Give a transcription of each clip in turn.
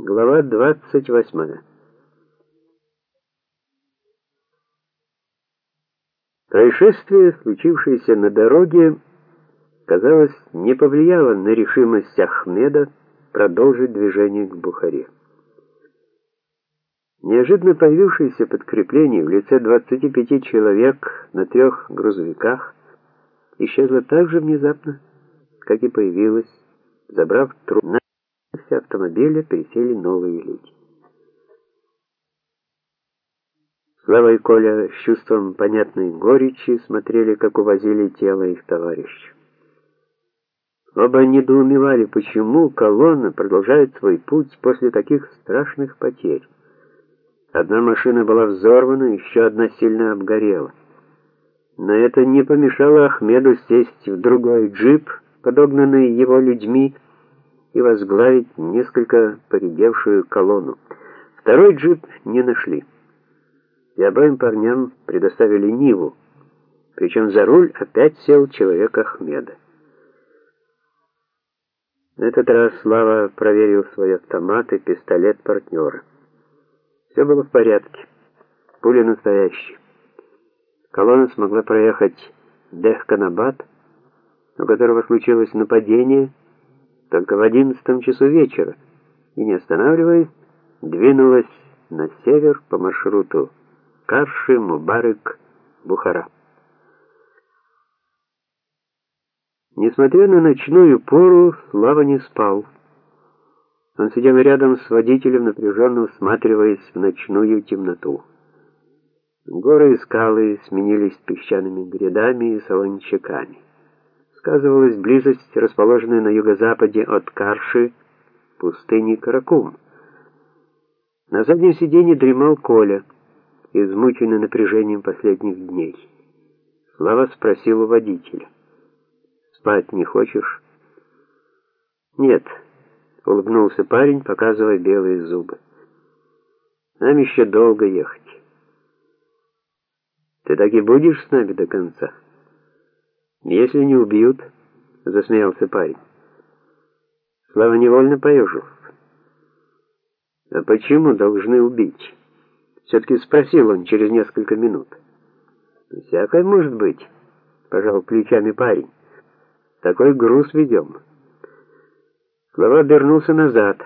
Глава 28. Происшествие, случившееся на дороге, казалось, не повлияло на решимость Ахмеда продолжить движение к Бухаре. Неожиданно появившееся подкрепление в лице 25 человек на трех грузовиках исчезло так же внезапно, как и появилось, забрав труп на автомобиля пересели новые люди. Слава и Коля с чувством понятной горечи смотрели, как увозили тело их товарища. Оба недоумевали, почему колонна продолжает свой путь после таких страшных потерь. Одна машина была взорвана, еще одна сильно обгорела. Но это не помешало Ахмеду сесть в другой джип, подогнанный его людьми, и возглавить несколько поредевшую колонну. Второй джип не нашли и обоим парням предоставили Ниву, причем за руль опять сел человек Ахмеда. На этот раз Слава проверил свой автомат и пистолет партнера. Все было в порядке. Пули настоящие. Колонна смогла проехать Дехканабад, у которого случилось нападение только в одиннадцатом часу вечера, и, не останавливаясь, двинулась на север по маршруту Карши, Мубарык, Бухара. Несмотря на ночную пору, Слава не спал. Он сидел рядом с водителем, напряженно всматриваясь в ночную темноту. Горы и скалы сменились песчаными грядами и солончаками. Сказывалась близость, расположенной на юго-западе от Карши, пустыни Каракум. На заднем сиденье дремал Коля измученный напряжением последних дней. Слава спросил у водителя: "Спать не хочешь?" "Нет", улыбнулся парень, показывая белые зубы. "Нам еще долго ехать. Ты так и будешь с нами до конца?" "Если не убьют", засмеялся парень. Слава невольно поежился. "А почему должны убить?" все-таки спросил он через несколько минут. «Всякое может быть», — пожал плечами парень. «Такой груз ведем». Слова обернулся назад.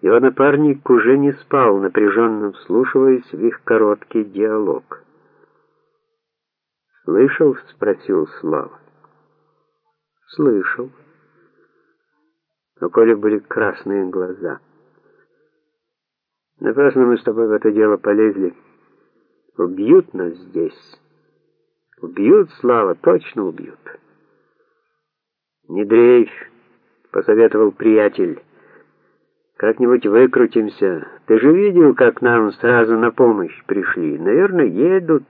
Его напарник уже не спал, напряженно вслушиваясь в их короткий диалог. «Слышал?» — спросил Слава. «Слышал». У Коли были красные глаза. Напрасно мы с тобой в это дело полезли. Убьют нас здесь. Убьют, Слава, точно убьют. Не дрейфь, посоветовал приятель. Как-нибудь выкрутимся. Ты же видел, как нам сразу на помощь пришли. Наверное, едут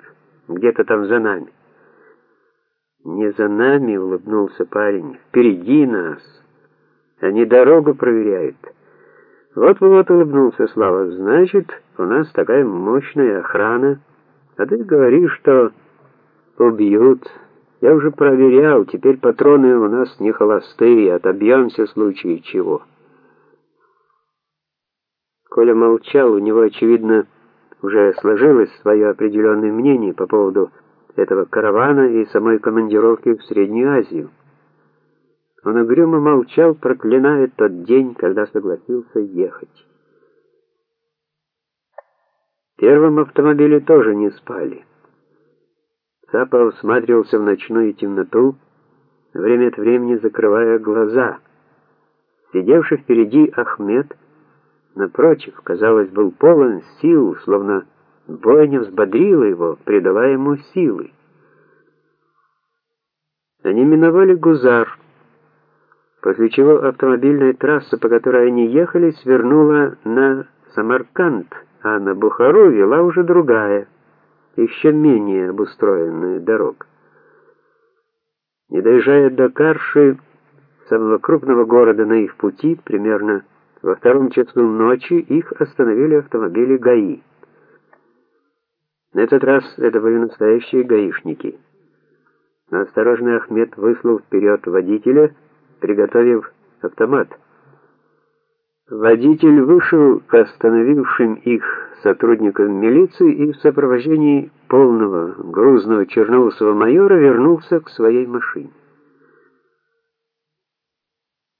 где-то там за нами. Не за нами, улыбнулся парень. Впереди нас. Они дорогу проверяют. Вот-вот улыбнулся Слава. Значит, у нас такая мощная охрана. А ты говоришь, что убьют. Я уже проверял, теперь патроны у нас не холостые, отобьемся в случае чего. Коля молчал, у него, очевидно, уже сложилось свое определенное мнение по поводу этого каравана и самой командировки в Среднюю Азию. Он угрюмо молчал, проклиная тот день, когда согласился ехать. В первом автомобиле тоже не спали. Цапа всматривался в ночную темноту, время от времени закрывая глаза. Сидевший впереди Ахмед, напротив, казалось, был полон сил, словно бойня взбодрила его, придавая ему силы. Они миновали Гузар, после чего автомобильная трасса, по которой они ехали, свернула на Самарканд, а на Бухару вела уже другая, еще менее обустроенная дорога. Не доезжая до Карши, самого крупного города на их пути, примерно во втором часу ночи их остановили автомобили ГАИ. На этот раз это были настоящие гаишники. Но осторожный Ахмед выслал вперед водителя, приготовив автомат. Водитель вышел к остановившим их сотрудникам милиции и в сопровождении полного грузного черноусого майора вернулся к своей машине.